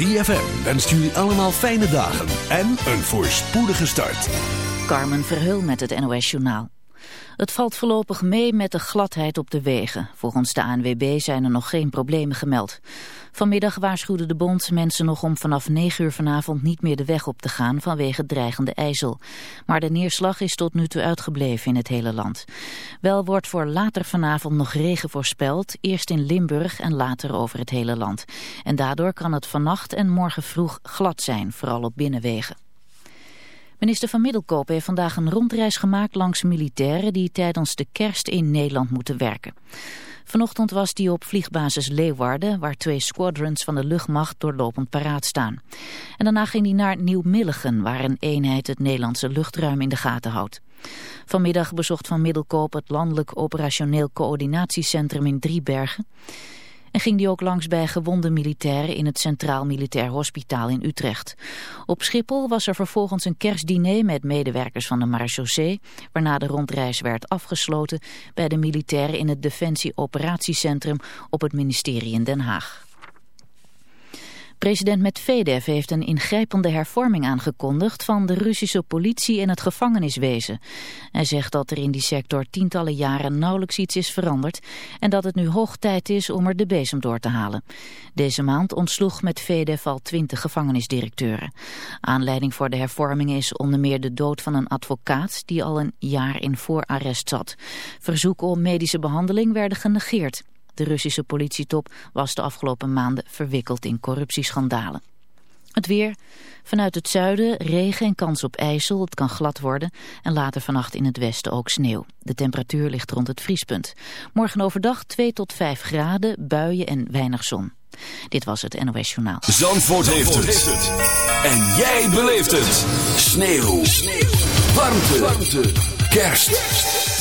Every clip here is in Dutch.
ZFM wenst jullie allemaal fijne dagen en een voorspoedige start. Carmen Verheul met het NOS Journaal. Het valt voorlopig mee met de gladheid op de wegen. Volgens de ANWB zijn er nog geen problemen gemeld. Vanmiddag waarschuwde de bond mensen nog om vanaf 9 uur vanavond niet meer de weg op te gaan vanwege dreigende ijzel. Maar de neerslag is tot nu toe uitgebleven in het hele land. Wel wordt voor later vanavond nog regen voorspeld, eerst in Limburg en later over het hele land. En daardoor kan het vannacht en morgen vroeg glad zijn, vooral op binnenwegen. Minister van Middelkoop heeft vandaag een rondreis gemaakt langs militairen die tijdens de kerst in Nederland moeten werken. Vanochtend was hij op vliegbasis Leeuwarden, waar twee squadrons van de luchtmacht doorlopend paraat staan. En daarna ging hij naar Nieuw-Milligen, waar een eenheid het Nederlandse luchtruim in de gaten houdt. Vanmiddag bezocht Van Middelkoop het Landelijk Operationeel Coördinatiecentrum in Driebergen en ging die ook langs bij gewonde militairen in het Centraal Militair Hospitaal in Utrecht. Op Schiphol was er vervolgens een kerstdiner met medewerkers van de marechaussee, waarna de rondreis werd afgesloten bij de militairen in het Defensie Operatiecentrum op het ministerie in Den Haag. President Medvedev heeft een ingrijpende hervorming aangekondigd van de Russische politie en het gevangeniswezen. Hij zegt dat er in die sector tientallen jaren nauwelijks iets is veranderd en dat het nu hoog tijd is om er de bezem door te halen. Deze maand ontsloeg Medvedev al twintig gevangenisdirecteuren. Aanleiding voor de hervorming is onder meer de dood van een advocaat die al een jaar in voorarrest zat. Verzoeken om medische behandeling werden genegeerd. De Russische politietop was de afgelopen maanden verwikkeld in corruptieschandalen. Het weer. Vanuit het zuiden regen en kans op ijzel. Het kan glad worden. En later vannacht in het westen ook sneeuw. De temperatuur ligt rond het vriespunt. Morgen overdag 2 tot 5 graden, buien en weinig zon. Dit was het NOS Journaal. Zandvoort, heeft, het. En jij beleeft het. Sneeuw. sneeuw. Warmte. Warmte. Kerst.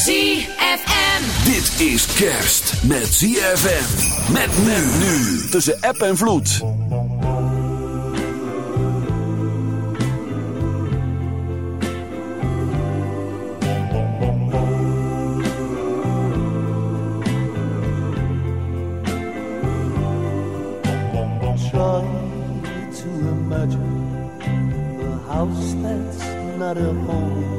ZFM. Dit is kerst met ZFM. Met men nu. Tussen app en vloed. Try to imagine a house that's not a home.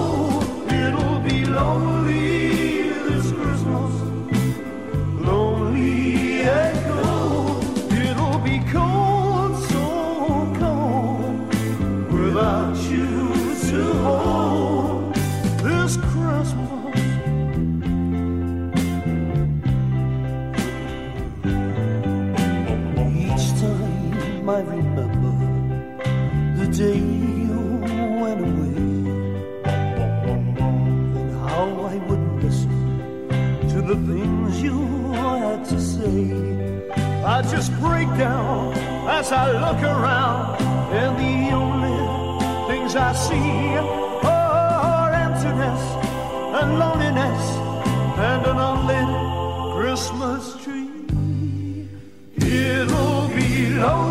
I remember the day you went away and how I wouldn't listen to the things you had to say. I just break down as I look around, and the only things I see are emptiness and loneliness and an unlit Christmas tree. It'll be lonely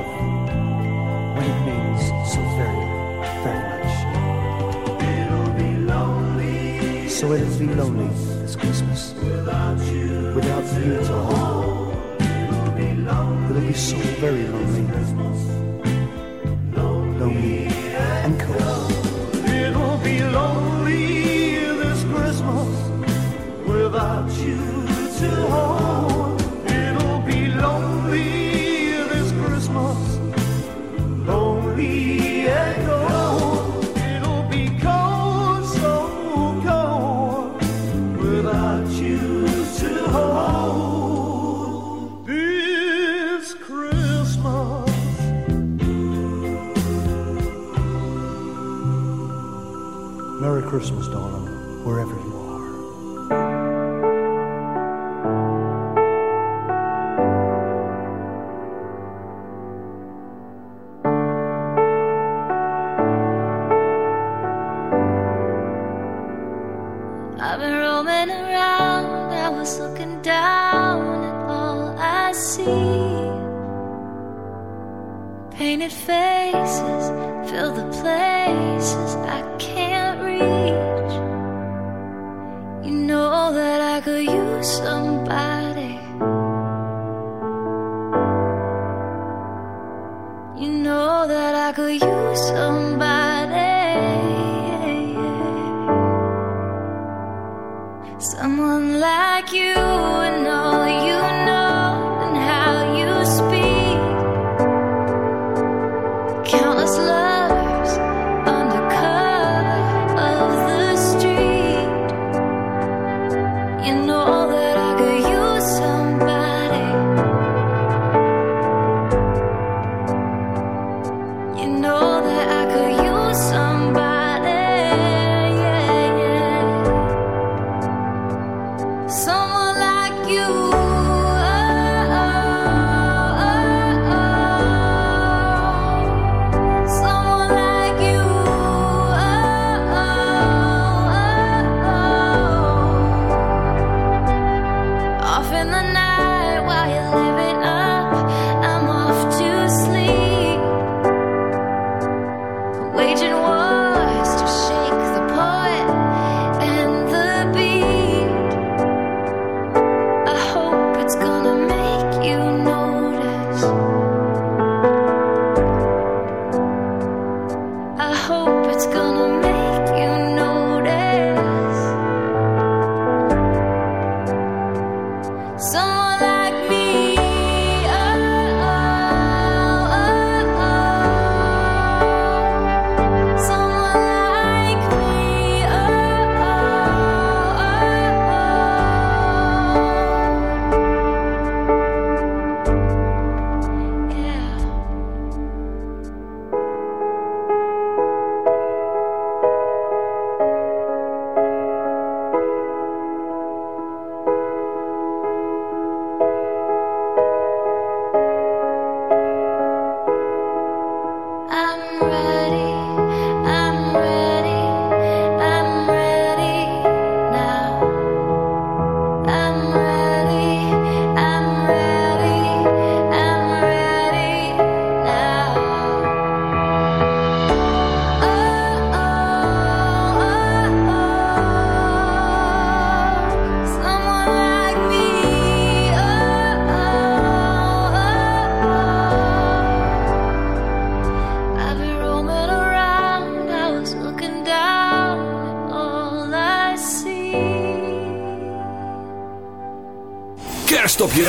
So it'll be lonely this Christmas without you, without you, Tom. It'll be so very lonely. Christmas.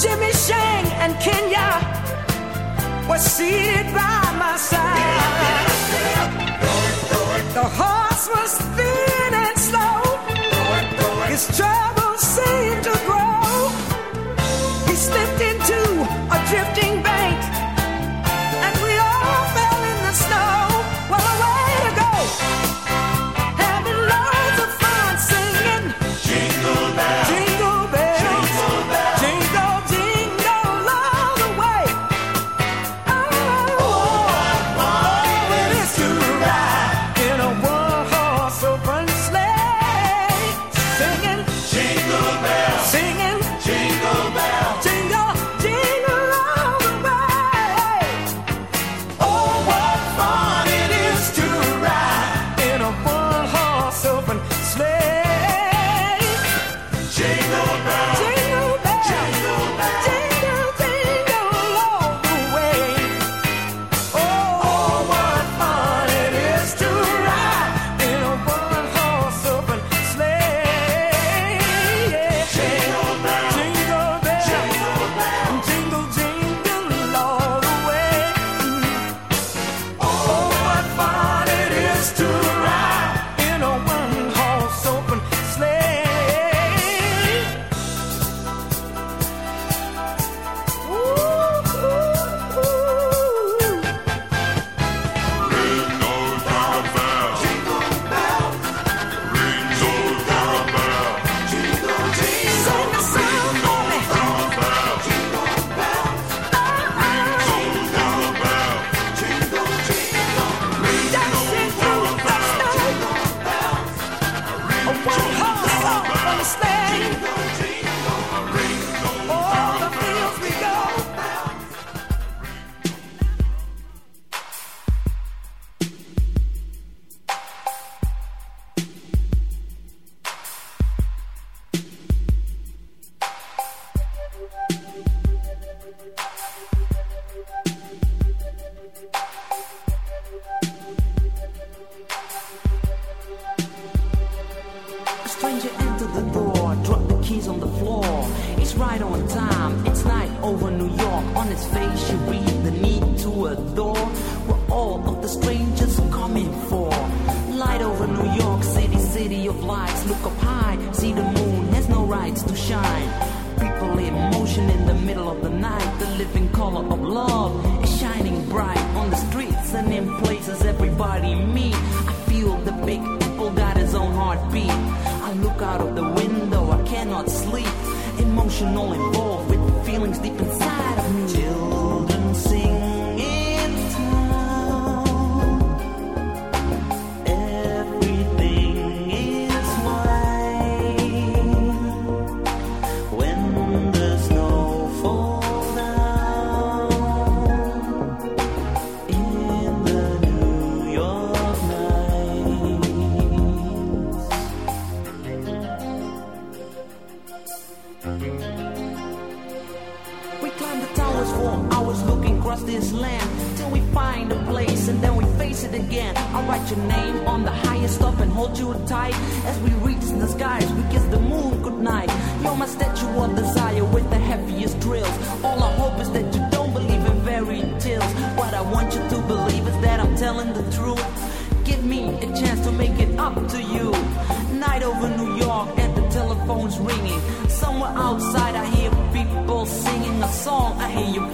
Jimmy Shang and Kenya were seated by my side. The horse was thin. A chance to make it up to you. Night over New York and the telephone's ringing. Somewhere outside I hear people singing a song. I hear your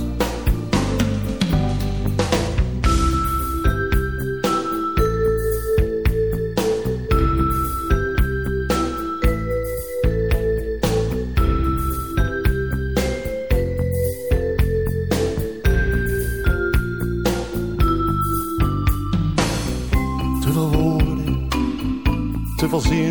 See.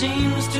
seems to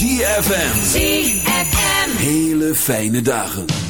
ZFM. ZFM. Hele fijne dagen.